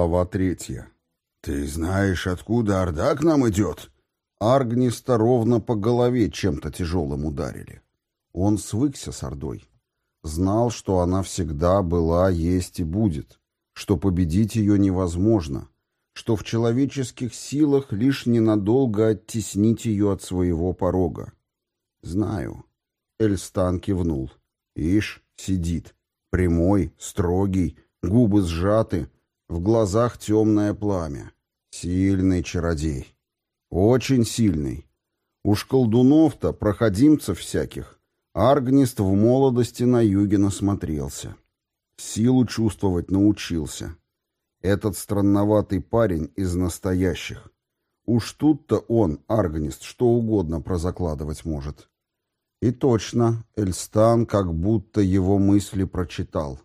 Глава третья. «Ты знаешь, откуда Орда к нам идет?» Аргниста ровно по голове чем-то тяжелым ударили. Он свыкся с Ордой. Знал, что она всегда была, есть и будет, что победить ее невозможно, что в человеческих силах лишь ненадолго оттеснить ее от своего порога. «Знаю». Эльстан кивнул. «Ишь, сидит. Прямой, строгий, губы сжаты, в глазах темное пламя. Сильный чародей. Очень сильный. Уж колдунов-то, проходимцев всяких, Аргнист в молодости на юге насмотрелся. Силу чувствовать научился. Этот странноватый парень из настоящих. Уж тут-то он, Аргнист, что угодно прозакладывать может. И точно, Эльстан как будто его мысли прочитал.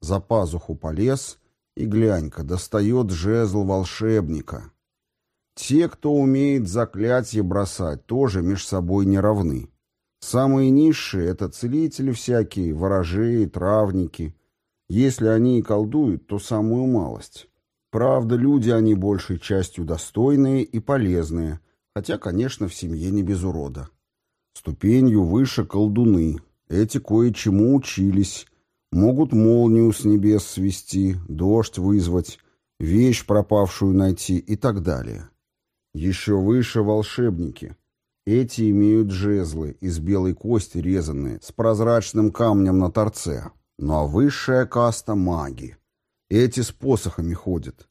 За пазуху полез и, глянь-ка, достает жезл волшебника. Те, кто умеет заклятие бросать, тоже меж собой не равны. Самые низшие — это целители всякие, ворожеи, травники. Если они и колдуют, то самую малость. Правда, люди они большей частью достойные и полезные, хотя, конечно, в семье не без урода. Ступенью выше колдуны. Эти кое-чему учились. Могут молнию с небес свести, дождь вызвать, вещь пропавшую найти и так далее. Еще выше волшебники — эти имеют жезлы из белой кости резанные, с прозрачным камнем на торце. Ну а высшая каста — маги. Эти с посохами ходят.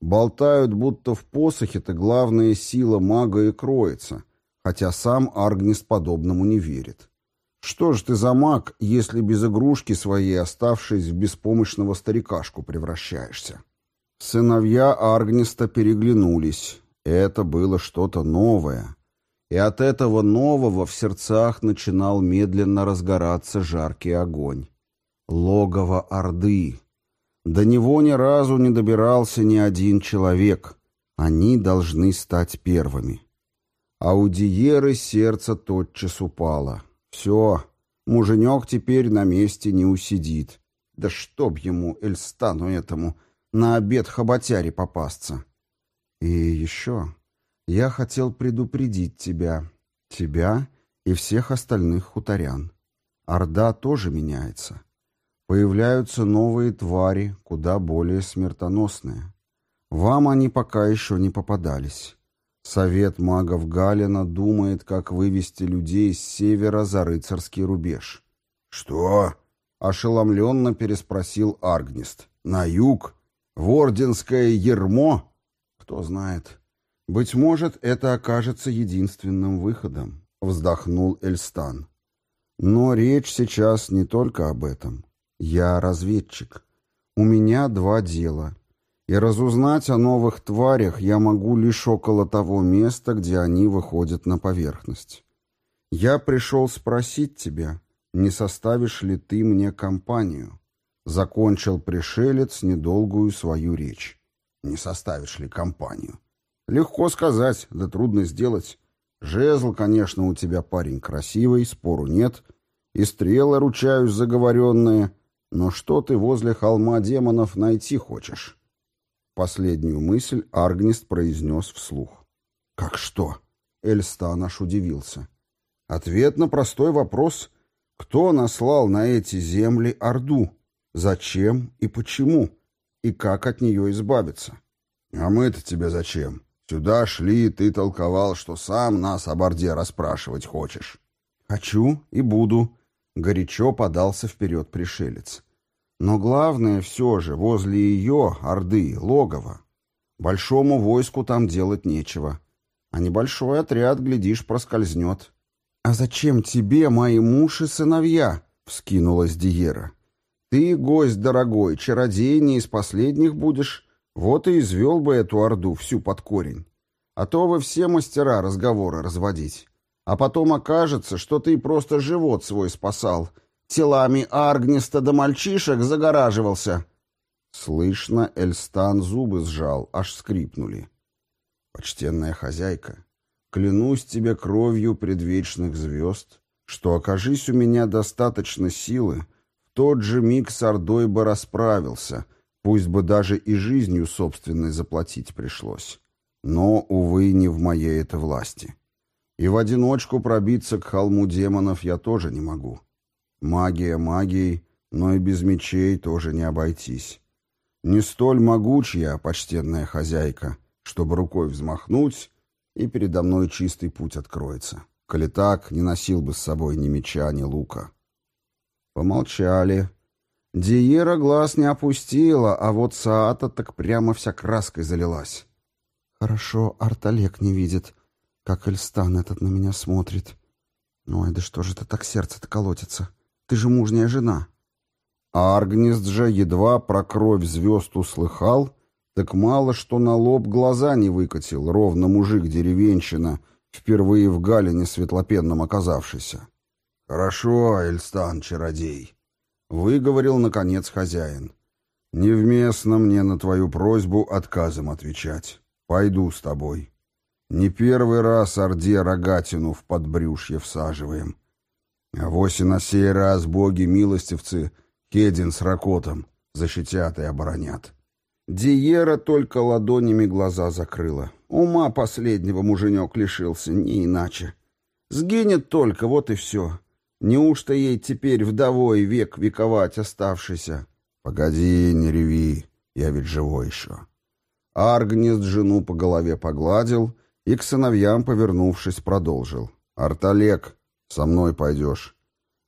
Болтают, будто в посохе-то главная сила мага и кроется, хотя сам Аргнист подобному не верит. Что ж ты за маг, если без игрушки своей, оставшись в беспомощного старикашку, превращаешься? Сыновья Аргниста переглянулись. Это было что-то новое, и от этого нового в сердцах начинал медленно разгораться жаркий огонь. Логово Орды. До него ни разу не добирался ни один человек. Они должны стать первыми. А у Диеры сердце тотчас упало. Все, муженек теперь на месте не усидит. Да чтоб ему, Эльстану этому, на обед хоботяре попасться. И еще я хотел предупредить тебя, тебя и всех остальных хуторян. Орда тоже меняется. Появляются новые твари, куда более смертоносные. Вам они пока еще не попадались. Совет магов Галина думает, как вывести людей с севера за рыцарский рубеж. «Что?» — ошеломленно переспросил Аргнист. «На юг? В Орденское ермо?» «Кто знает». «Быть может, это окажется единственным выходом», — вздохнул Эльстан. «Но речь сейчас не только об этом. Я разведчик. У меня два дела. И разузнать о новых тварях я могу лишь около того места, где они выходят на поверхность. Я пришел спросить тебя, не составишь ли ты мне компанию?» Закончил пришелец недолгую свою речь. «Не составишь ли компанию?» Легко сказать, да трудно сделать. Жезл, конечно, у тебя, парень, красивый, спору нет. И стрелы, ручаюсь, заговоренные. Но что ты возле холма демонов найти хочешь? Последнюю мысль Аргнист произнес вслух. «Как что?» Эльстан аж удивился. Ответ на простой вопрос. Кто наслал на эти земли Орду? Зачем и почему? И как от нее избавиться? «А мы-то тебе зачем?» Сюда шли, ты толковал, что сам нас о Борде расспрашивать хочешь. Хочу и буду. Горячо подался вперед пришелец. Но главное все же, возле ее, Орды, логово. Большому войску там делать нечего. А небольшой отряд, глядишь, проскользнет. «А зачем тебе мои муж и сыновья?» — вскинулась Диера. «Ты, гость дорогой, чародей не из последних будешь, вот и извел бы эту орду всю под корень. А то вы все мастера разговоры разводить. А потом окажется, что ты просто живот свой спасал. Телами Аргниста до мальчишек загораживался. Слышно, Эльстан зубы сжал, аж скрипнули. Почтенная хозяйка, клянусь тебе кровью предвечных звезд, что окажись у меня достаточно силы, в тот же миг с Ордой бы расправился — Пусть бы даже и жизнью собственной заплатить пришлось. Но, увы, не в моей это власти. И в одиночку пробиться к холму демонов я тоже не могу. Магия магией, но и без мечей тоже не обойтись. Не столь могучая, почтенная хозяйка, чтобы рукой взмахнуть, и передо мной чистый путь откроется. Коли так, не носил бы с собой ни меча, ни лука. Помолчали. Диера глаз не опустила, а вот Саата так прямо вся краской залилась. Хорошо, Арталек не видит, как Эльстан этот на меня смотрит. Ой, да что же это так сердце-то колотится? Ты же мужняя жена. А Аргнист же едва про кровь звезд услыхал, так мало что на лоб глаза не выкатил, ровно мужик-деревенщина, впервые в Галине светлопенном оказавшийся. «Хорошо, Эльстан, чародей», — выговорил, наконец, хозяин. «Невместно мне на твою просьбу отказом отвечать. Пойду с тобой. Не первый раз Орде рогатину в подбрюшье всаживаем. А вось и на сей раз боги-милостивцы — Кедин с Ракотом защитят и оборонят. Диера только ладонями глаза закрыла. Ума последнего муженек лишился, не иначе. Сгинет только, вот и все. Неужто ей теперь вдовой век вековать оставшийся? Погоди, не реви, я ведь живой еще. Аргнест жену по голове погладил и к сыновьям, повернувшись, продолжил. «Арталек, со мной пойдешь.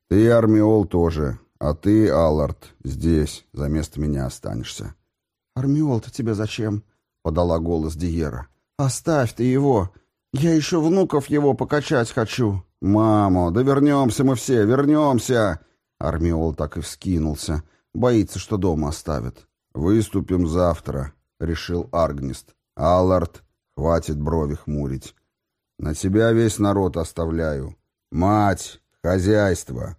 Ты, Армиол, тоже. А ты, Аллард, здесь, за место меня останешься. «Армиол-то тебе зачем?» — подала голос Диера. «Оставь ты его! Я еще внуков его покачать хочу!» «Мамо, да вернемся мы все, вернемся!» Армиол так и вскинулся. Боится, что дома оставят. «Выступим завтра», — решил Аргнист. «Аллард, хватит брови хмурить. На тебя весь народ оставляю. Мать, хозяйство.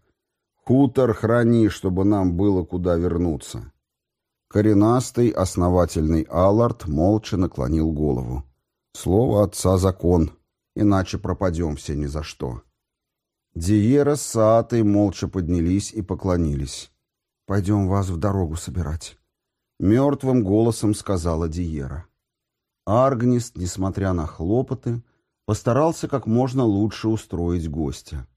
Хутор храни, чтобы нам было куда вернуться. Коренастый, основательный Аллард молча наклонил голову. Слово отца закон, иначе пропадем все ни за что. Диера с Саатой молча поднялись и поклонились. «Пойдем вас в дорогу собирать», — мертвым голосом сказала Диера. Аргнист, несмотря на хлопоты, постарался как можно лучше устроить гостя.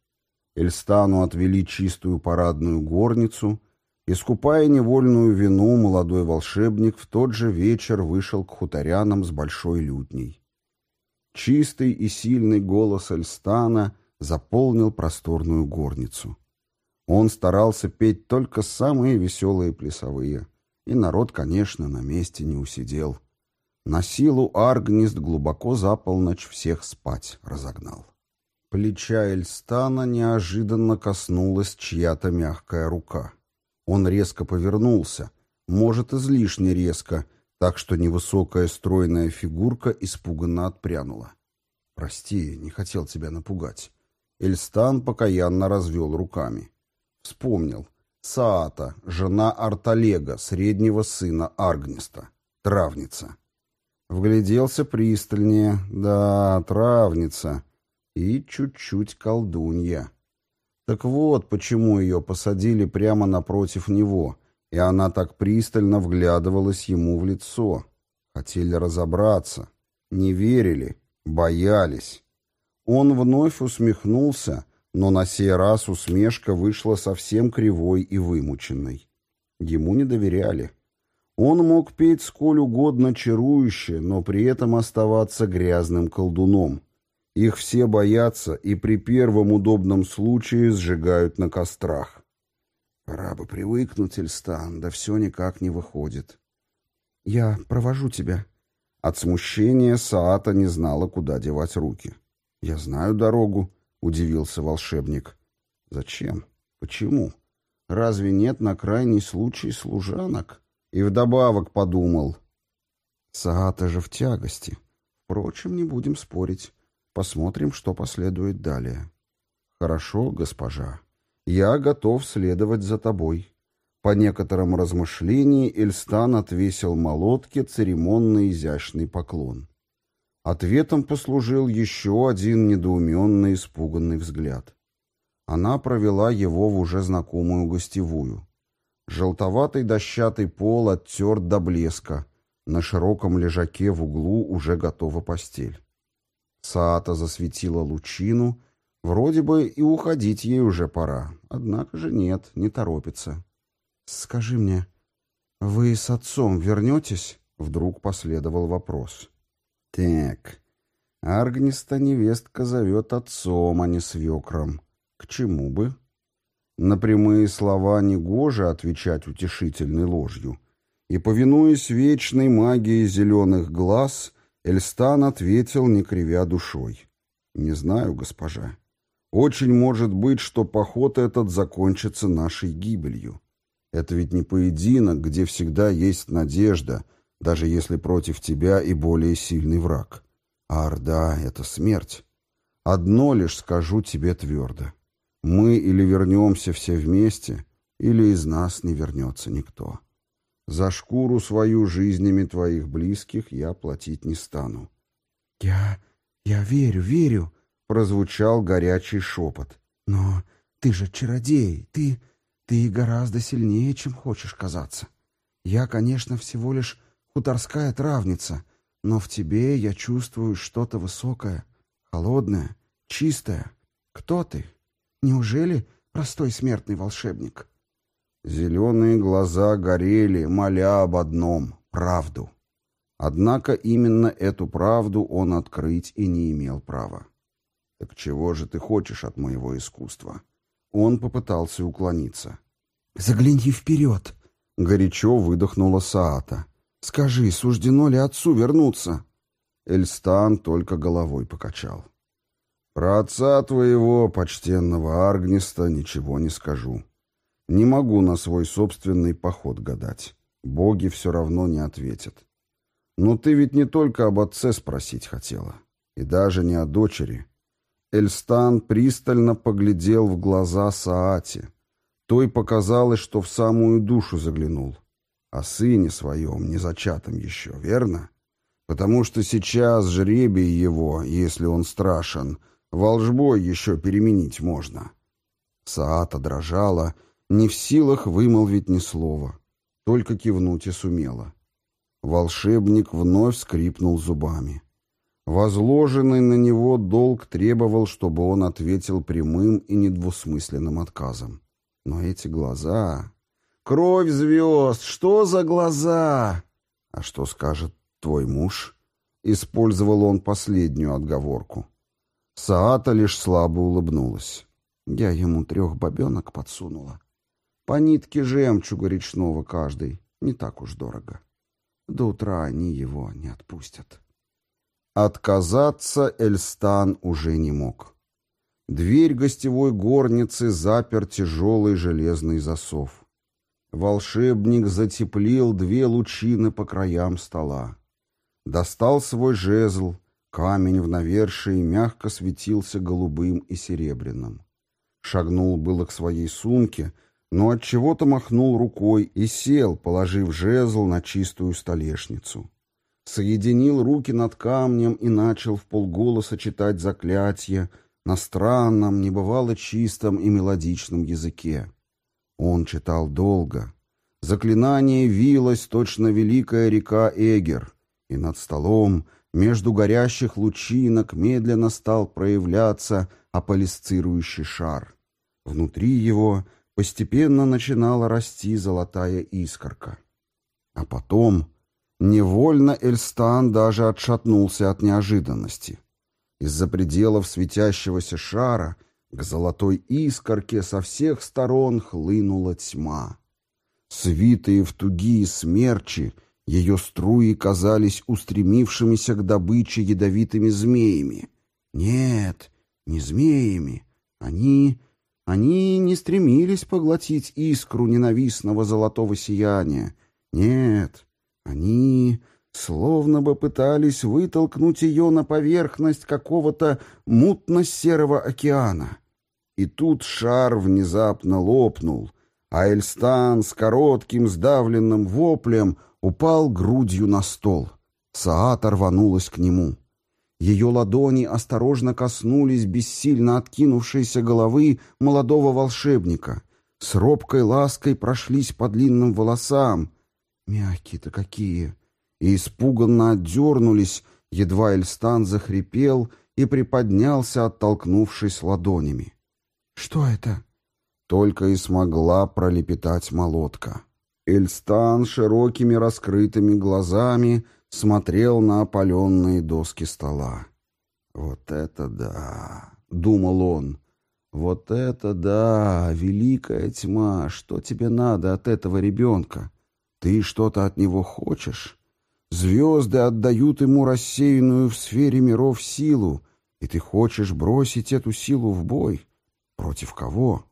Эльстану отвели чистую парадную горницу, и, скупая невольную вину, молодой волшебник в тот же вечер вышел к хуторянам с большой лютней. Чистый и сильный голос Эльстана заполнил просторную горницу. Он старался петь только самые веселые плясовые, и народ, конечно, на месте не усидел. На силу Аргнист глубоко за полночь всех спать разогнал. Плеча Эльстана неожиданно коснулась чья-то мягкая рука. Он резко повернулся, может, излишне резко, так что невысокая стройная фигурка испуганно отпрянула. «Прости, не хотел тебя напугать». Эльстан покаянно развел руками. Вспомнил. Саата, жена Арталега, среднего сына Аргниста. Травница. Вгляделся пристальнее. Да, травница и чуть-чуть колдунья. Так вот, почему ее посадили прямо напротив него, и она так пристально вглядывалась ему в лицо. Хотели разобраться, не верили, боялись. Он вновь усмехнулся, но на сей раз усмешка вышла совсем кривой и вымученной. Ему не доверяли. Он мог петь сколь угодно чарующе, но при этом оставаться грязным колдуном. Их все боятся и при первом удобном случае сжигают на кострах. Пора бы привыкнуть, Эльстан, да все никак не выходит. Я провожу тебя. От смущения Саата не знала, куда девать руки. Я знаю дорогу, удивился волшебник. Зачем? Почему? Разве нет на крайний случай служанок? И вдобавок подумал. Саата же в тягости. Впрочем, не будем спорить. Посмотрим, что последует далее. Хорошо, госпожа. Я готов следовать за тобой. По некоторым размышлениям Эльстан отвесил молотке церемонно изящный поклон. Ответом послужил еще один недоуменный испуганный взгляд. Она провела его в уже знакомую гостевую. Желтоватый дощатый пол оттерт до блеска. На широком лежаке в углу уже готова постель. Саата засветила лучину. Вроде бы и уходить ей уже пора. Однако же нет, не торопится. «Скажи мне, вы с отцом вернетесь?» Вдруг последовал вопрос. «Так, Аргниста невестка зовет отцом, а не свекром. К чему бы?» На прямые слова негоже отвечать утешительной ложью. И, повинуясь вечной магии зеленых глаз, Эльстан ответил, не кривя душой. «Не знаю, госпожа. Очень может быть, что поход этот закончится нашей гибелью. Это ведь не поединок, где всегда есть надежда, даже если против тебя и более сильный враг. А Орда — это смерть. Одно лишь скажу тебе твердо. Мы или вернемся все вместе, или из нас не вернется никто. За шкуру свою жизнями твоих близких я платить не стану. — Я... я верю, верю, — прозвучал горячий шепот. — Но ты же чародей, ты... ты гораздо сильнее, чем хочешь казаться. Я, конечно, всего лишь хуторская травница, но в тебе я чувствую что-то высокое, холодное, чистое. Кто ты? — Неужели простой смертный волшебник? Зеленые глаза горели, моля об одном — правду. Однако именно эту правду он открыть и не имел права. «Так чего же ты хочешь от моего искусства?» Он попытался уклониться. «Загляни вперед!» — горячо выдохнула Саата. «Скажи, суждено ли отцу вернуться?» Эльстан только головой покачал. Про отца твоего, почтенного Аргниста, ничего не скажу. Не могу на свой собственный поход гадать. Боги все равно не ответят. Но ты ведь не только об отце спросить хотела. И даже не о дочери. Эльстан пристально поглядел в глаза Саати. Той показалось, что в самую душу заглянул. О сыне своем, незачатом еще, верно? Потому что сейчас жребий его, если он страшен — Волжбой еще переменить можно. Саата дрожала, не в силах вымолвить ни слова, только кивнуть и сумела. Волшебник вновь скрипнул зубами. Возложенный на него долг требовал, чтобы он ответил прямым и недвусмысленным отказом. Но эти глаза... Кровь звезд! Что за глаза? А что скажет твой муж? Использовал он последнюю отговорку. Саата лишь слабо улыбнулась. Я ему трех бабенок подсунула. По нитке жемчуга речного каждый. Не так уж дорого. До утра они его не отпустят. Отказаться Эльстан уже не мог. Дверь гостевой горницы запер тяжелый железный засов. Волшебник затеплил две лучины по краям стола. Достал свой жезл, Камень в навершии мягко светился голубым и серебряным. Шагнул было к своей сумке, но от чего то махнул рукой и сел, положив жезл на чистую столешницу. Соединил руки над камнем и начал в полголоса читать заклятие на странном, небывало чистом и мелодичном языке. Он читал долго. Заклинание вилось, точно великая река Эгер, и над столом — между горящих лучинок медленно стал проявляться аполисцирующий шар. Внутри его постепенно начинала расти золотая искорка. А потом невольно Эльстан даже отшатнулся от неожиданности. Из-за пределов светящегося шара к золотой искорке со всех сторон хлынула тьма. Свитые в тугие смерчи — ее струи казались устремившимися к добыче ядовитыми змеями. Нет, не змеями. Они... они не стремились поглотить искру ненавистного золотого сияния. Нет, они словно бы пытались вытолкнуть ее на поверхность какого-то мутно-серого океана. И тут шар внезапно лопнул, а Эльстан с коротким сдавленным воплем — упал грудью на стол. Саата рванулась к нему. Ее ладони осторожно коснулись бессильно откинувшейся головы молодого волшебника. с робкой лаской прошлись по длинным волосам. Мягкие-то какие! И испуганно отдернулись, едва Эльстан захрипел и приподнялся, оттолкнувшись ладонями. «Что это?» Только и смогла пролепетать молотка. Эльстан широкими раскрытыми глазами смотрел на опаленные доски стола. «Вот это да!» — думал он. «Вот это да! Великая тьма! Что тебе надо от этого ребенка? Ты что-то от него хочешь? Звезды отдают ему рассеянную в сфере миров силу, и ты хочешь бросить эту силу в бой? Против кого?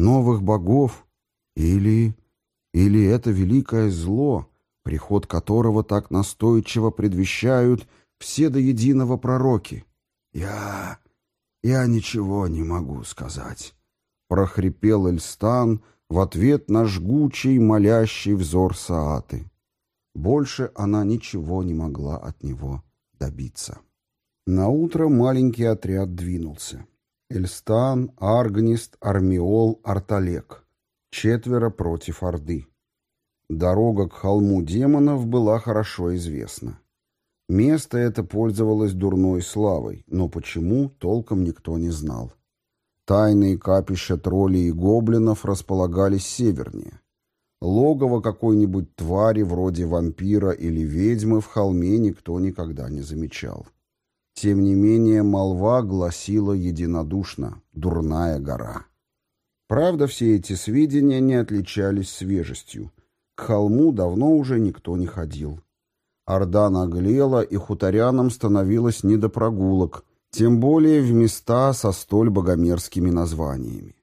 Новых богов? Или... или это великое зло, приход которого так настойчиво предвещают все до единого пророки? Я... я ничего не могу сказать. Прохрипел Эльстан в ответ на жгучий, молящий взор Сааты. Больше она ничего не могла от него добиться. Наутро маленький отряд двинулся. Эльстан, Аргнист, Армиол, Арталек. Четверо против Орды. Дорога к холму демонов была хорошо известна. Место это пользовалось дурной славой, но почему, толком никто не знал. Тайные капища троллей и гоблинов располагались севернее. Логово какой-нибудь твари вроде вампира или ведьмы в холме никто никогда не замечал. Тем не менее, молва гласила единодушно «Дурная гора». Правда, все эти сведения не отличались свежестью. К холму давно уже никто не ходил. Орда наглела, и хуторянам становилось не до прогулок, тем более в места со столь богомерзкими названиями.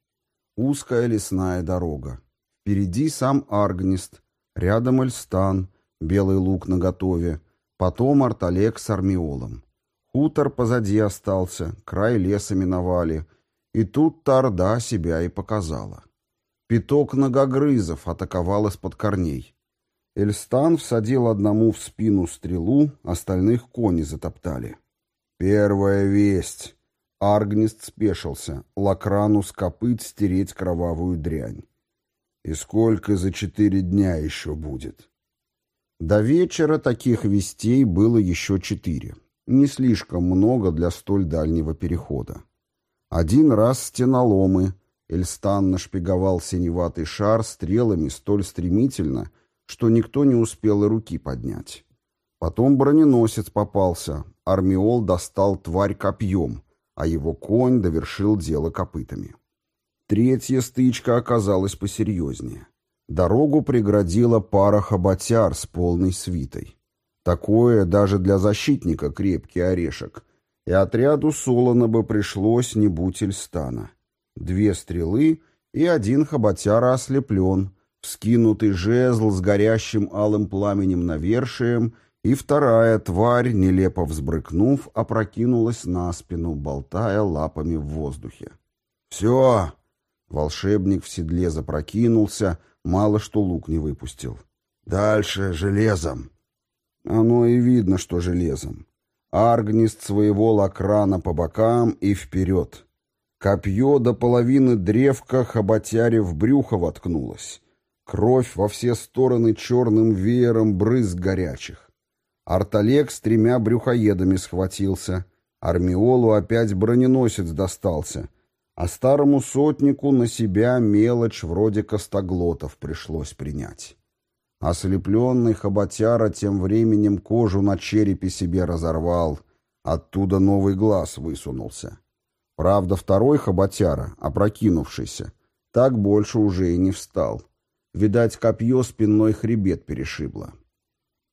Узкая лесная дорога. Впереди сам Аргнист, рядом Эльстан, белый лук наготове, потом Арталек с Армиолом. Хутор позади остался, край леса миновали, и тут Тарда себя и показала. Пяток ногогрызов атаковал из-под корней. Эльстан всадил одному в спину стрелу, остальных кони затоптали. «Первая весть!» Аргнист спешился, лакрану с копыт стереть кровавую дрянь. «И сколько за четыре дня еще будет?» До вечера таких вестей было еще четыре. Не слишком много для столь дальнего перехода. Один раз стеноломы. Эльстан нашпиговал синеватый шар стрелами столь стремительно, что никто не успел и руки поднять. Потом броненосец попался. Армиол достал тварь копьем, а его конь довершил дело копытами. Третья стычка оказалась посерьезнее. Дорогу преградила пара хоботяр с полной свитой. Такое даже для защитника крепкий орешек. И отряду Солона бы пришлось, не будь Эльстана. Две стрелы и один хоботяра ослеплен, вскинутый жезл с горящим алым пламенем навершием, и вторая тварь, нелепо взбрыкнув, опрокинулась на спину, болтая лапами в воздухе. «Все!» Волшебник в седле запрокинулся, мало что лук не выпустил. «Дальше железом!» Оно и видно, что железом. Аргнист своего лакрана по бокам и вперед. Копье до половины древка хоботяре в брюхо воткнулось. Кровь во все стороны черным веером брызг горячих. Арталек с тремя брюхоедами схватился. Армиолу опять броненосец достался. А старому сотнику на себя мелочь вроде костоглотов пришлось принять. Ослепленный хоботяра тем временем кожу на черепе себе разорвал, оттуда новый глаз высунулся. Правда, второй хоботяра, опрокинувшийся, так больше уже и не встал. Видать, копье спинной хребет перешибло.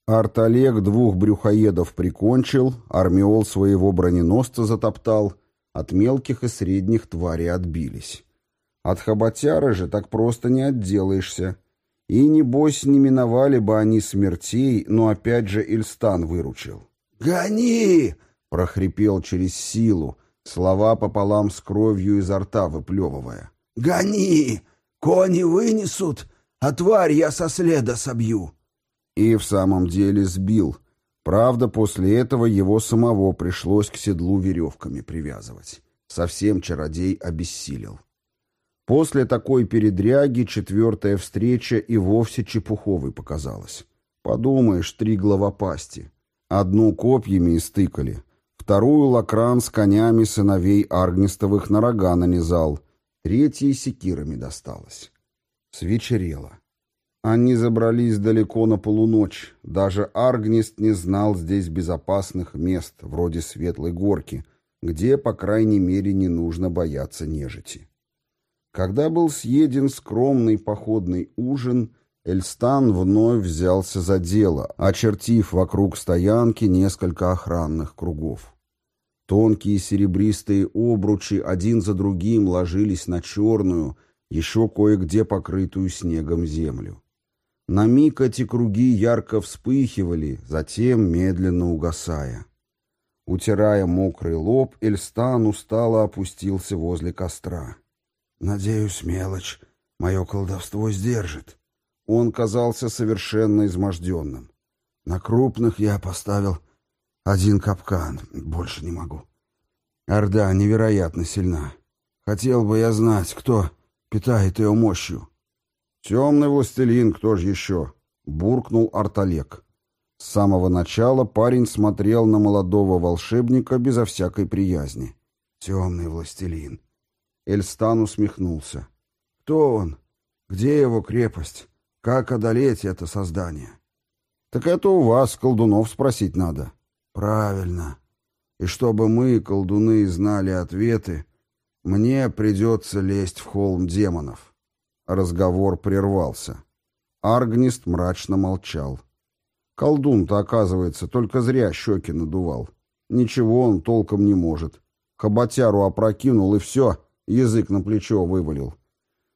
Арталек двух брюхоедов прикончил, армиол своего броненосца затоптал, от мелких и средних тварей отбились. От хоботяра же так просто не отделаешься, и, небось, не миновали бы они смертей, но опять же Ильстан выручил. «Гони!» — прохрипел через силу, слова пополам с кровью изо рта выплевывая. «Гони! Кони вынесут, а тварь я со следа собью!» И в самом деле сбил. Правда, после этого его самого пришлось к седлу веревками привязывать. Совсем чародей обессилел. После такой передряги четвертая встреча и вовсе чепуховой показалась. Подумаешь, три главопасти. Одну копьями истыкали, вторую лакран с конями сыновей Аргнистовых на рога нанизал, третьей секирами досталось. Свечерело. Они забрались далеко на полуночь. Даже Аргнист не знал здесь безопасных мест, вроде Светлой Горки, где, по крайней мере, не нужно бояться нежити. Когда был съеден скромный походный ужин, Эльстан вновь взялся за дело, очертив вокруг стоянки несколько охранных кругов. Тонкие серебристые обручи один за другим ложились на черную, еще кое-где покрытую снегом землю. На миг эти круги ярко вспыхивали, затем медленно угасая. Утирая мокрый лоб, Эльстан устало опустился возле костра. «Надеюсь, мелочь мое колдовство сдержит». Он казался совершенно изможденным. На крупных я поставил один капкан, больше не могу. Орда невероятно сильна. Хотел бы я знать, кто питает ее мощью. «Темный властелин, кто же еще?» — буркнул Арталек. С самого начала парень смотрел на молодого волшебника безо всякой приязни. «Темный властелин». Эльстан усмехнулся. «Кто он? Где его крепость? Как одолеть это создание?» «Так это у вас, колдунов, спросить надо». «Правильно. И чтобы мы, колдуны, знали ответы, мне придется лезть в холм демонов». Разговор прервался. Аргнист мрачно молчал. Колдун-то, оказывается, только зря щеки надувал. Ничего он толком не может. Хоботяру опрокинул, и все, язык на плечо вывалил.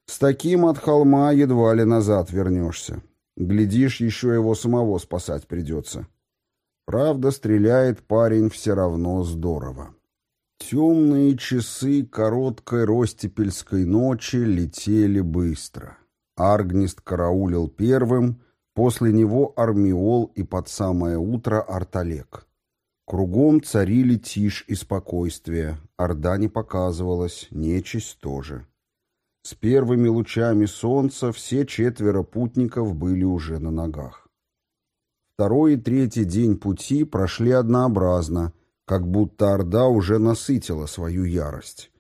С таким от холма едва ли назад вернешься. Глядишь, еще его самого спасать придется. Правда, стреляет парень все равно здорово. Темные часы короткой ростепельской ночи летели быстро. Аргнист караулил первым, после него Армиол и под самое утро Арталек. Кругом царили тишь и спокойствие, Орда не показывалась, нечисть тоже. С первыми лучами солнца все четверо путников были уже на ногах. Второй и третий день пути прошли однообразно, как будто Орда уже насытила свою ярость.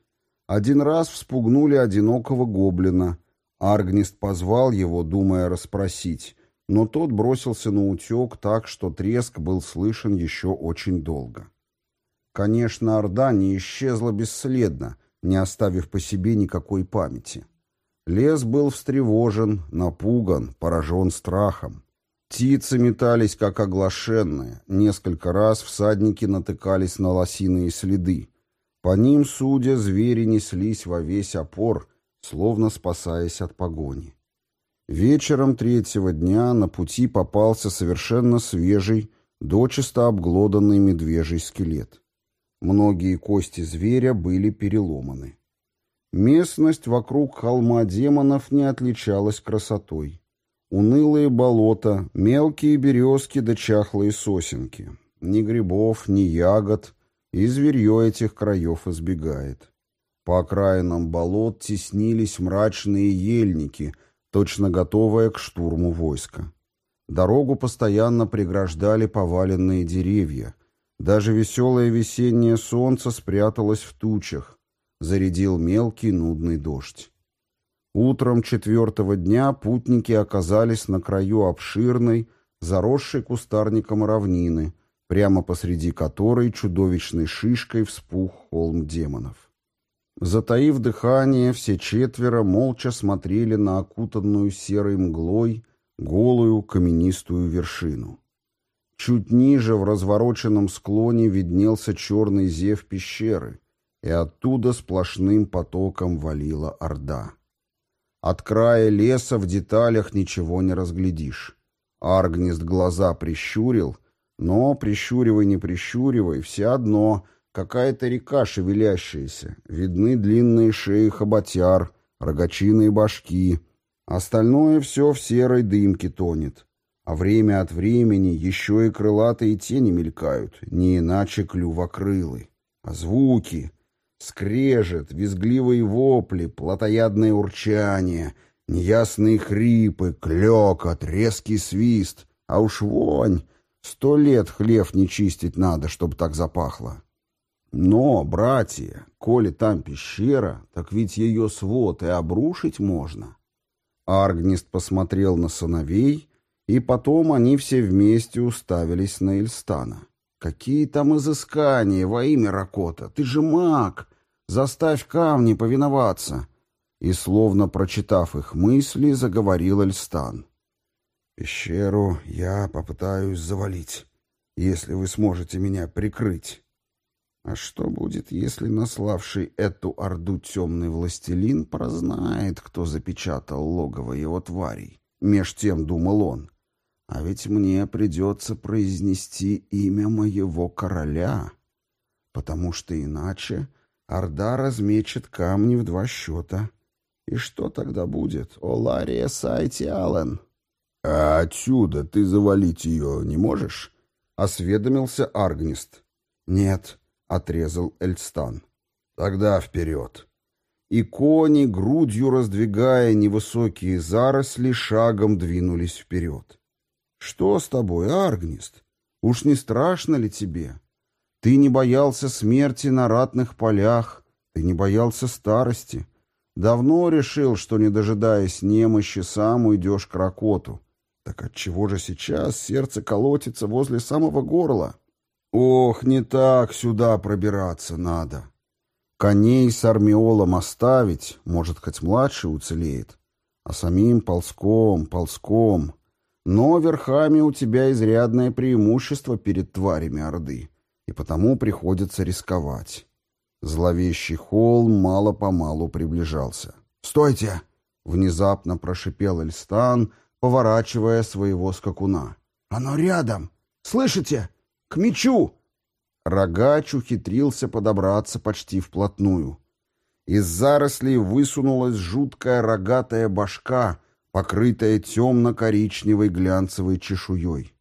Один раз вспугнули одинокого гоблина. Аргнист позвал его, думая расспросить, но тот бросился на утек так, что треск был слышен еще очень долго. Конечно, Орда не исчезла бесследно, не оставив по себе никакой памяти. Лес был встревожен, напуган, поражен страхом. Птицы метались, как оглашенные. Несколько раз всадники натыкались на лосиные следы. По ним, судя, звери неслись во весь опор, словно спасаясь от погони. Вечером третьего дня на пути попался совершенно свежий, дочисто обглоданный медвежий скелет. Многие кости зверя были переломаны. Местность вокруг холма демонов не отличалась красотой. Унылые болота, мелкие березки да чахлые сосенки. Ни грибов, ни ягод, и зверье этих краев избегает. По окраинам болот теснились мрачные ельники, точно готовые к штурму войска. Дорогу постоянно преграждали поваленные деревья. Даже веселое весеннее солнце спряталось в тучах. Зарядил мелкий нудный дождь. Утром четвертого дня путники оказались на краю обширной, заросшей кустарником равнины, прямо посреди которой чудовищной шишкой вспух холм демонов. Затаив дыхание, все четверо молча смотрели на окутанную серой мглой голую каменистую вершину. Чуть ниже в развороченном склоне виднелся черный зев пещеры, и оттуда сплошным потоком валила орда. От края леса в деталях ничего не разглядишь. Аргнист глаза прищурил, но, прищуривай, не прищуривай, все одно, какая-то река шевелящаяся, видны длинные шеи хоботяр, рогачиные башки. Остальное все в серой дымке тонет. А время от времени еще и крылатые тени мелькают, не иначе клювокрылы. А звуки... Скрежет, визгливые вопли, плотоядное урчание, неясные хрипы, клёкот, резкий свист. А уж вонь! Сто лет хлев не чистить надо, чтобы так запахло. Но, братья, коли там пещера, так ведь ее свод и обрушить можно. Аргнист посмотрел на сыновей, и потом они все вместе уставились на Эльстана. «Какие там изыскания во имя Ракота? Ты же маг! Заставь камни повиноваться!» И, словно прочитав их мысли, заговорил Эльстан. «Пещеру я попытаюсь завалить, если вы сможете меня прикрыть. А что будет, если наславший эту орду темный властелин прознает, кто запечатал логово его тварей? Меж тем думал он. А ведь мне придется произнести имя моего короля, потому что иначе орда размечет камни в два счета. И что тогда будет, о Лария Сайти Аллен? «А отсюда ты завалить ее не можешь?» — осведомился Аргнист. «Нет», — отрезал Эльстан. «Тогда вперед!» И кони, грудью раздвигая невысокие заросли, шагом двинулись вперед. «Что с тобой, Аргнист? Уж не страшно ли тебе? Ты не боялся смерти на ратных полях, ты не боялся старости. Давно решил, что, не дожидаясь немощи, сам уйдешь к Ракоту. Так отчего же сейчас сердце колотится возле самого горла?» Ох, не так сюда пробираться надо. Коней с армиолом оставить, может, хоть младший уцелеет, а самим ползком, ползком. Но верхами у тебя изрядное преимущество перед тварями Орды, и потому приходится рисковать. Зловещий холм мало-помалу приближался. «Стойте!» — внезапно прошипел Эльстан, поворачивая своего скакуна. «Оно рядом! Слышите?» К мечу!» Рогач ухитрился подобраться почти вплотную. Из зарослей высунулась жуткая рогатая башка, покрытая темно-коричневой глянцевой чешуей.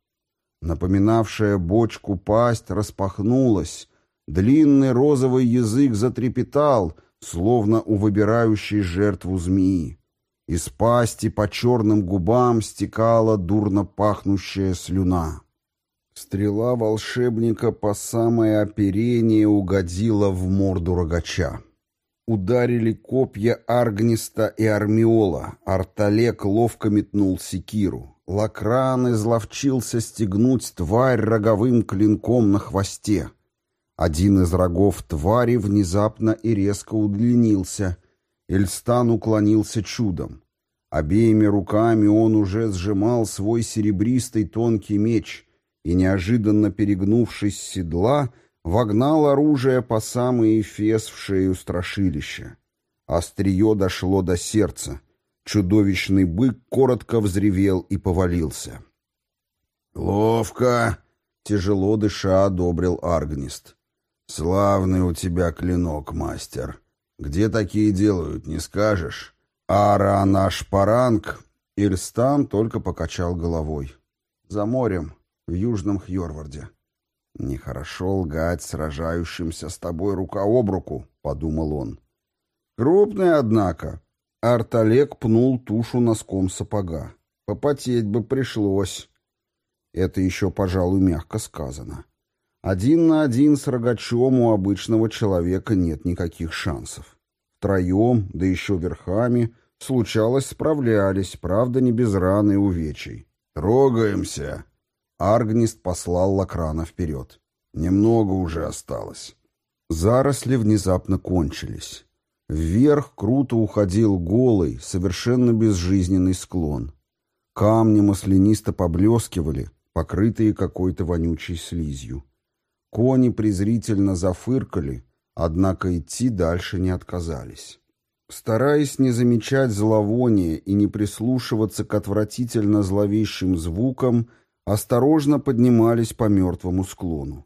Напоминавшая бочку пасть распахнулась, длинный розовый язык затрепетал, словно у выбирающей жертву змеи. Из пасти по черным губам стекала дурно пахнущая слюна. Стрела волшебника по самое оперение угодила в морду рогача. Ударили копья Аргниста и Армиола. Арталек ловко метнул секиру. Лакран изловчился стегнуть тварь роговым клинком на хвосте. Один из рогов твари внезапно и резко удлинился. Эльстан уклонился чудом. Обеими руками он уже сжимал свой серебристый тонкий меч — и, неожиданно перегнувшись с седла, вогнал оружие по самый эфес в шею страшилища. Острие дошло до сердца. Чудовищный бык коротко взревел и повалился. «Ловко!» — тяжело дыша одобрил Аргнист. «Славный у тебя клинок, мастер. Где такие делают, не скажешь? Ара наш паранг?» Ильстан только покачал головой. «За морем в Южном Хьорварде. «Нехорошо лгать сражающимся с тобой рука об руку», — подумал он. «Крупный, однако». Арталек пнул тушу носком сапога. «Попотеть бы пришлось». Это еще, пожалуй, мягко сказано. Один на один с рогачом у обычного человека нет никаких шансов. Втроем, да еще верхами, случалось, справлялись, правда, не без раны и увечий. «Трогаемся!» Аргнист послал Лакрана вперед. Немного уже осталось. Заросли внезапно кончились. Вверх круто уходил голый, совершенно безжизненный склон. Камни маслянисто поблескивали, покрытые какой-то вонючей слизью. Кони презрительно зафыркали, однако идти дальше не отказались. Стараясь не замечать зловония и не прислушиваться к отвратительно зловещим звукам, осторожно поднимались по мертвому склону.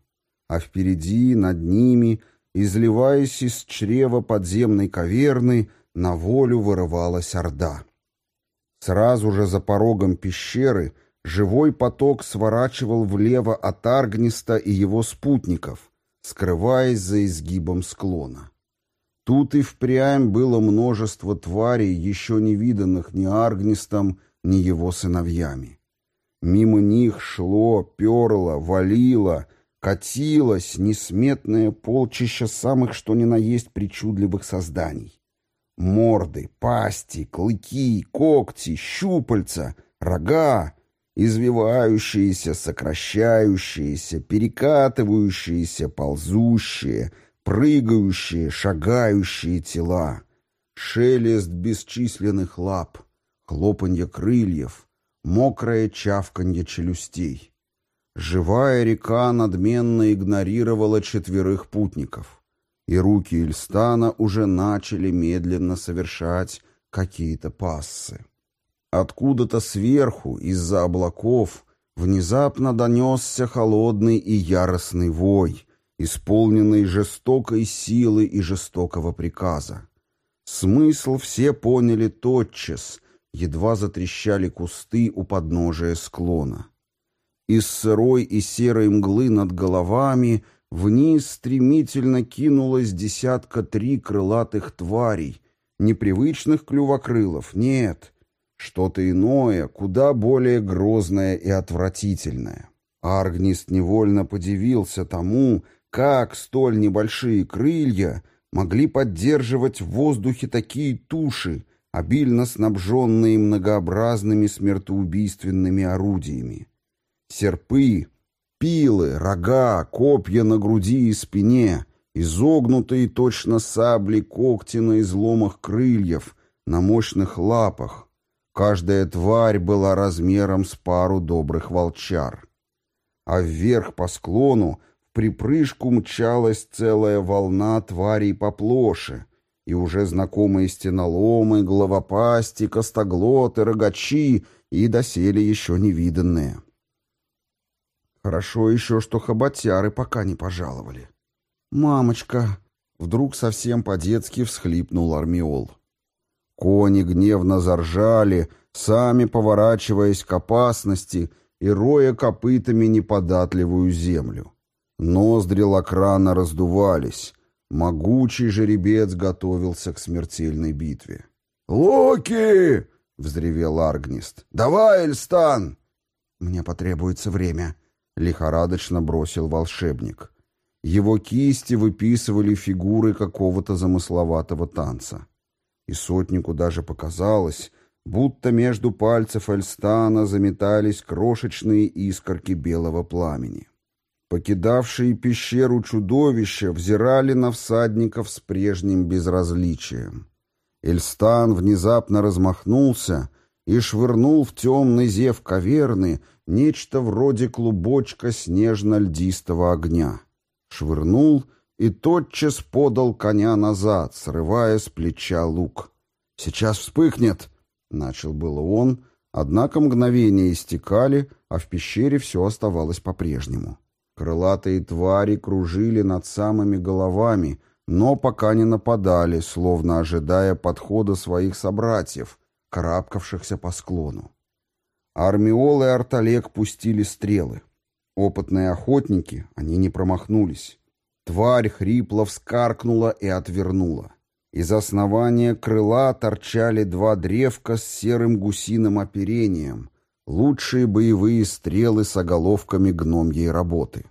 А впереди, над ними, изливаясь из чрева подземной каверны, на волю вырывалась орда. Сразу же за порогом пещеры живой поток сворачивал влево от Аргниста и его спутников, скрываясь за изгибом склона. Тут и впрямь было множество тварей, еще не виданных ни Аргнистом, ни его сыновьями. Мимо них шло, перло, валило, катилось несметное полчище самых что ни на есть причудливых созданий. Морды, пасти, клыки, когти, щупальца, рога, извивающиеся, сокращающиеся, перекатывающиеся, ползущие, прыгающие, шагающие тела, шелест бесчисленных лап, хлопанье крыльев, мокрое чавканье челюстей. Живая река надменно игнорировала четверых путников, и руки Ильстана уже начали медленно совершать какие-то пассы. Откуда-то сверху, из-за облаков, внезапно донесся холодный и яростный вой, исполненный жестокой силы и жестокого приказа. Смысл все поняли тотчас, едва затрещали кусты у подножия склона. Из сырой и серой мглы над головами вниз стремительно кинулось десятка три крылатых тварей, непривычных клювокрылов, нет, что-то иное, куда более грозное и отвратительное. Аргнист невольно подивился тому, как столь небольшие крылья могли поддерживать в воздухе такие туши, обильно снабженные многообразными смертоубийственными орудиями. Серпы, пилы, рога, копья на груди и спине, изогнутые точно сабли когти на изломах крыльев, на мощных лапах. Каждая тварь была размером с пару добрых волчар. А вверх по склону припрыжку мчалась целая волна тварей поплоше, и уже знакомые стеноломы, головопасти, костоглоты, рогачи и доселе еще невиданные. Хорошо еще, что хоботяры пока не пожаловали. «Мамочка!» — вдруг совсем по-детски всхлипнул Армиол. Кони гневно заржали, сами поворачиваясь к опасности и роя копытами неподатливую землю. Ноздри Лакрана раздувались. Могучий жеребец готовился к смертельной битве. «Локи!» — взревел Аргнист. «Давай, Эльстан!» «Мне потребуется время», — лихорадочно бросил волшебник. Его кисти выписывали фигуры какого-то замысловатого танца. И сотнику даже показалось, будто между пальцев Эльстана заметались крошечные искорки белого пламени. Покидавшие пещеру чудовища взирали на всадников с прежним безразличием. Эльстан внезапно размахнулся и швырнул в темный зев каверны нечто вроде клубочка снежно-льдистого огня. Швырнул и тотчас подал коня назад, срывая с плеча лук. «Сейчас вспыхнет!» — начал было он, однако мгновения истекали, а в пещере все оставалось по-прежнему. Крылатые твари кружили над самыми головами, но пока не нападали, словно ожидая подхода своих собратьев, карабкавшихся по склону. Армиол и Арталек пустили стрелы. Опытные охотники, они не промахнулись. Тварь хрипло вскаркнула и отвернула. Из основания крыла торчали два древка с серым гусиным оперением, лучшие боевые стрелы с оголовками гномьей работы.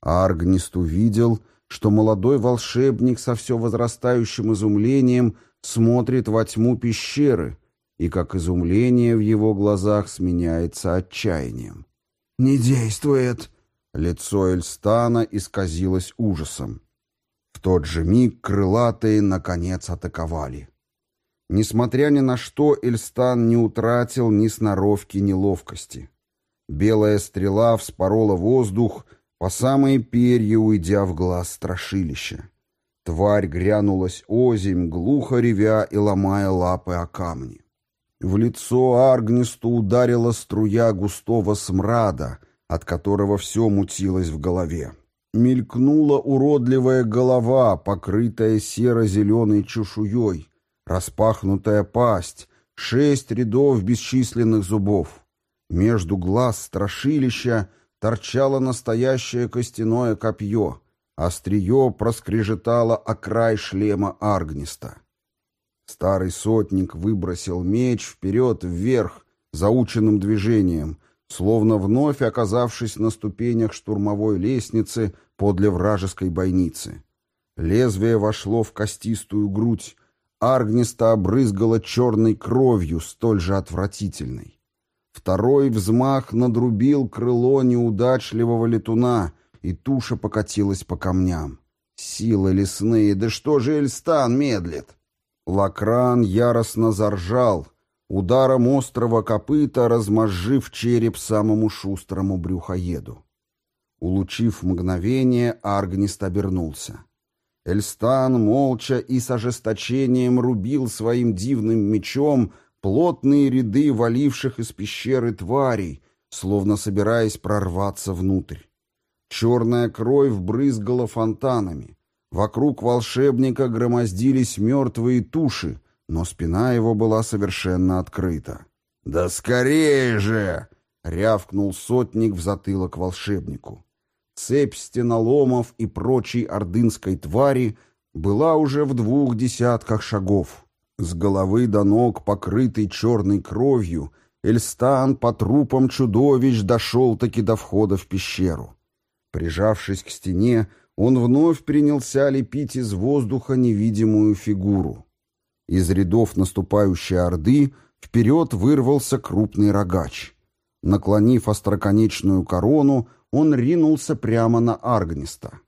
Аргнист увидел, что молодой волшебник со все возрастающим изумлением смотрит во тьму пещеры, и как изумление в его глазах сменяется отчаянием. «Не действует!» Лицо Эльстана исказилось ужасом. В тот же миг крылатые, наконец, атаковали. Несмотря ни на что, Эльстан не утратил ни сноровки, ни ловкости. Белая стрела вспорола воздух, по самые перья уйдя в глаз страшилища. Тварь грянулась озимь, глухо ревя и ломая лапы о камни. В лицо Аргнисту ударила струя густого смрада, от которого все мутилось в голове. Мелькнула уродливая голова, покрытая серо-зеленой чешуей, распахнутая пасть, шесть рядов бесчисленных зубов. Между глаз страшилища торчало настоящее костяное копье, Острие проскрежетало о край шлема Аргниста. Старый сотник выбросил меч вперед-вверх, заученным движением, словно вновь оказавшись на ступенях штурмовой лестницы подле вражеской бойницы. Лезвие вошло в костистую грудь, Аргниста обрызгало черной кровью, столь же отвратительной. Второй взмах надрубил крыло неудачливого летуна, и туша покатилась по камням. Силы лесные, да что же Эльстан медлит? Лакран яростно заржал, ударом острого копыта размозжив череп самому шустрому брюхоеду. Улучив мгновение, Аргнист обернулся. Эльстан молча и с ожесточением рубил своим дивным мечом плотные ряды валивших из пещеры тварей, словно собираясь прорваться внутрь. Черная кровь брызгала фонтанами. Вокруг волшебника громоздились мертвые туши, но спина его была совершенно открыта. «Да скорее же!» — рявкнул сотник в затылок волшебнику. Цепь стеноломов и прочей ордынской твари была уже в двух десятках шагов. С головы до ног, покрытый черной кровью, Эльстан по трупам чудовищ дошел-таки до входа в пещеру. Прижавшись к стене, он вновь принялся лепить из воздуха невидимую фигуру. Из рядов наступающей орды вперед вырвался крупный рогач. Наклонив остроконечную корону, он ринулся прямо на Аргниста.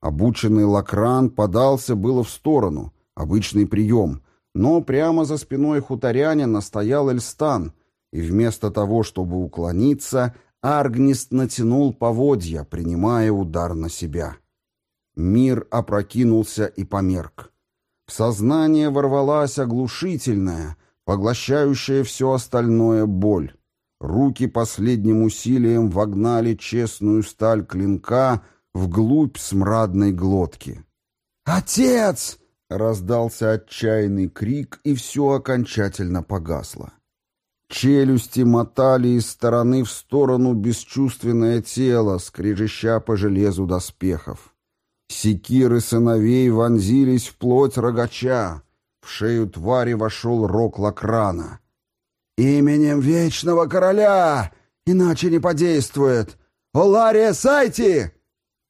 Обученный Лакран подался было в сторону, обычный прием, но прямо за спиной хуторянина стоял Эльстан, и вместо того, чтобы уклониться, Аргнист натянул поводья, принимая удар на себя. Мир опрокинулся и померк. В сознание ворвалась оглушительная, поглощающая все остальное боль. Руки последним усилием вогнали честную сталь клинка вглубь смрадной глотки. «Отец!» — раздался отчаянный крик, и все окончательно погасло. Челюсти мотали из стороны в сторону бесчувственное тело, скрежеща по железу доспехов. Секиры сыновей вонзились в плоть рогача. В шею твари вошел рог лакрана. «Именем Вечного Короля! Иначе не подействует! Олария Сайти!»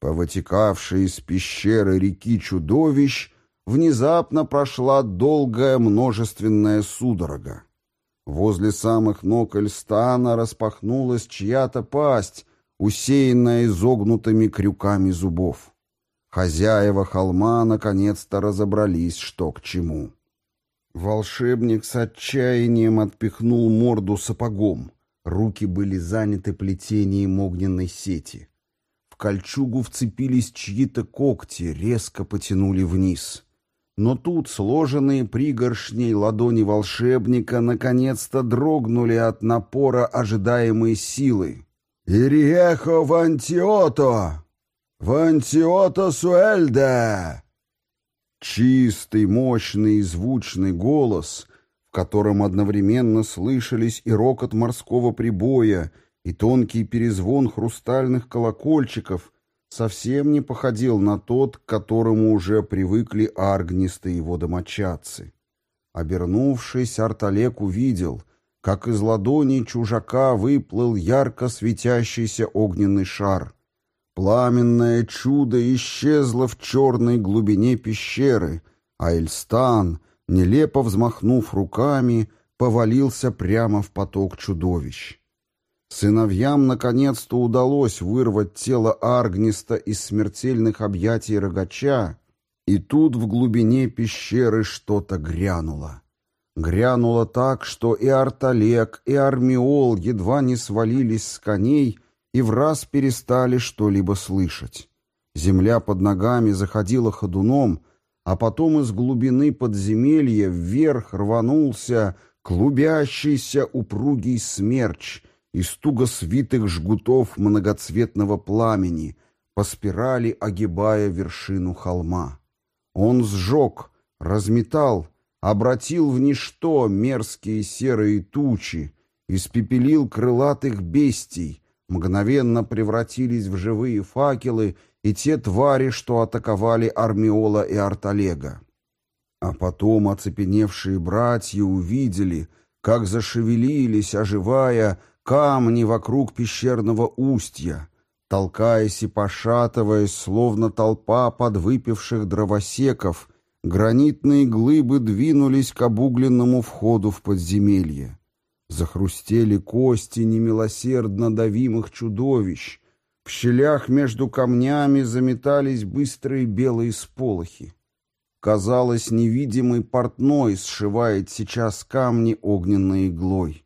По вытекавшей из пещеры реки чудовищ внезапно прошла долгая множественная судорога. Возле самых ног Эльстана распахнулась чья-то пасть, усеянная изогнутыми крюками зубов. Хозяева холма наконец-то разобрались, что к чему. Волшебник с отчаянием отпихнул морду сапогом. Руки были заняты плетением огненной сети. В кольчугу вцепились чьи-то когти, резко потянули вниз. Но тут сложенные пригоршней ладони волшебника наконец-то дрогнули от напора ожидаемой силы. «Ириехо вантиото! Вантиото суэльде!» Чистый, мощный и звучный голос, в котором одновременно слышались и рокот морского прибоя, и тонкий перезвон хрустальных колокольчиков — совсем не походил на тот, к которому уже привыкли аргнисты его домочадцы. Обернувшись, Арталек увидел, как из ладони чужака выплыл ярко светящийся огненный шар. Пламенное чудо исчезло в черной глубине пещеры, а Эльстан, нелепо взмахнув руками, повалился прямо в поток чудовищ. Сыновьям наконец-то удалось вырвать тело Аргниста из смертельных объятий рогача, и тут в глубине пещеры что-то грянуло. Грянуло так, что и Арталек, и Армиол едва не свалились с коней и в раз перестали что-либо слышать. Земля под ногами заходила ходуном, а потом из глубины подземелья вверх рванулся клубящийся упругий смерч — из туго свитых жгутов многоцветного пламени, по спирали огибая вершину холма. Он сжег, разметал, обратил в ничто мерзкие серые тучи, испепелил крылатых бестий, мгновенно превратились в живые факелы и те твари, что атаковали Армиола и Арталега. А потом оцепеневшие братья увидели, как зашевелились, оживая, камни вокруг пещерного устья, толкаясь и пошатываясь, словно толпа подвыпивших дровосеков, гранитные глыбы двинулись к обугленному входу в подземелье. Захрустели кости немилосердно давимых чудовищ, в щелях между камнями заметались быстрые белые сполохи. Казалось, невидимый портной сшивает сейчас камни огненной иглой.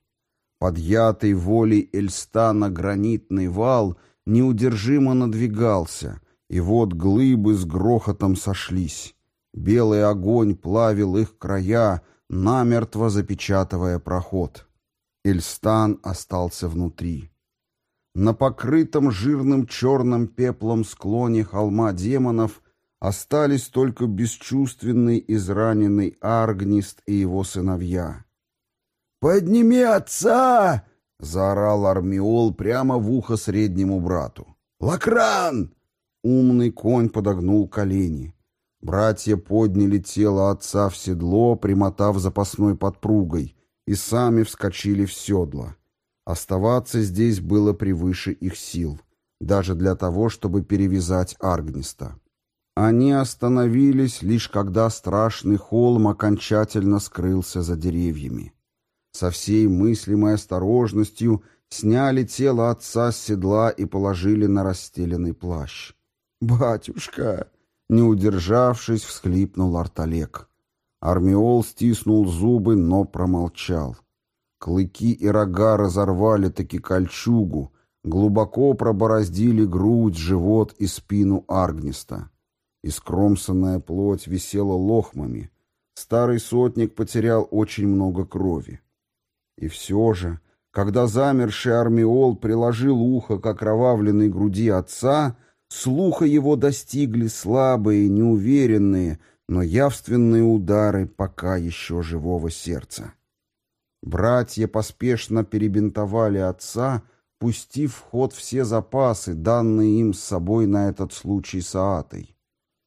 Подъятый волей Эльстана гранитный вал неудержимо надвигался, и вот глыбы с грохотом сошлись. Белый огонь плавил их края, намертво запечатывая проход. Эльстан остался внутри. На покрытом жирным черным пеплом склоне холма демонов остались только бесчувственный израненный Аргнист и его сыновья. «Подними отца!» — заорал Армиол прямо в ухо среднему брату. «Лакран!» Умный конь подогнул колени. Братья подняли тело отца в седло, примотав запасной подпругой, и сами вскочили в седло. Оставаться здесь было превыше их сил, даже для того, чтобы перевязать Аргниста. Они остановились, лишь когда страшный холм окончательно скрылся за деревьями. Со всей мыслимой осторожностью сняли тело отца с седла и положили на расстеленный плащ. «Батюшка!» — не удержавшись, всхлипнул Арталек. Армиол стиснул зубы, но промолчал. Клыки и рога разорвали таки кольчугу, глубоко пробороздили грудь, живот и спину Аргниста. Искромсанная плоть висела лохмами. Старый сотник потерял очень много крови. И все же, когда замерший армиол приложил ухо к окровавленной груди отца, слуха его достигли слабые, неуверенные, но явственные удары пока еще живого сердца. Братья поспешно перебинтовали отца, пустив в ход все запасы, данные им с собой на этот случай Саатой.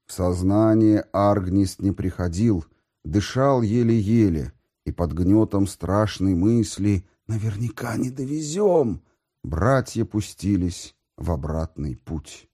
В сознание Аргнист не приходил, дышал еле-еле, и под гнетом страшной мысли «наверняка не довезем» братья пустились в обратный путь.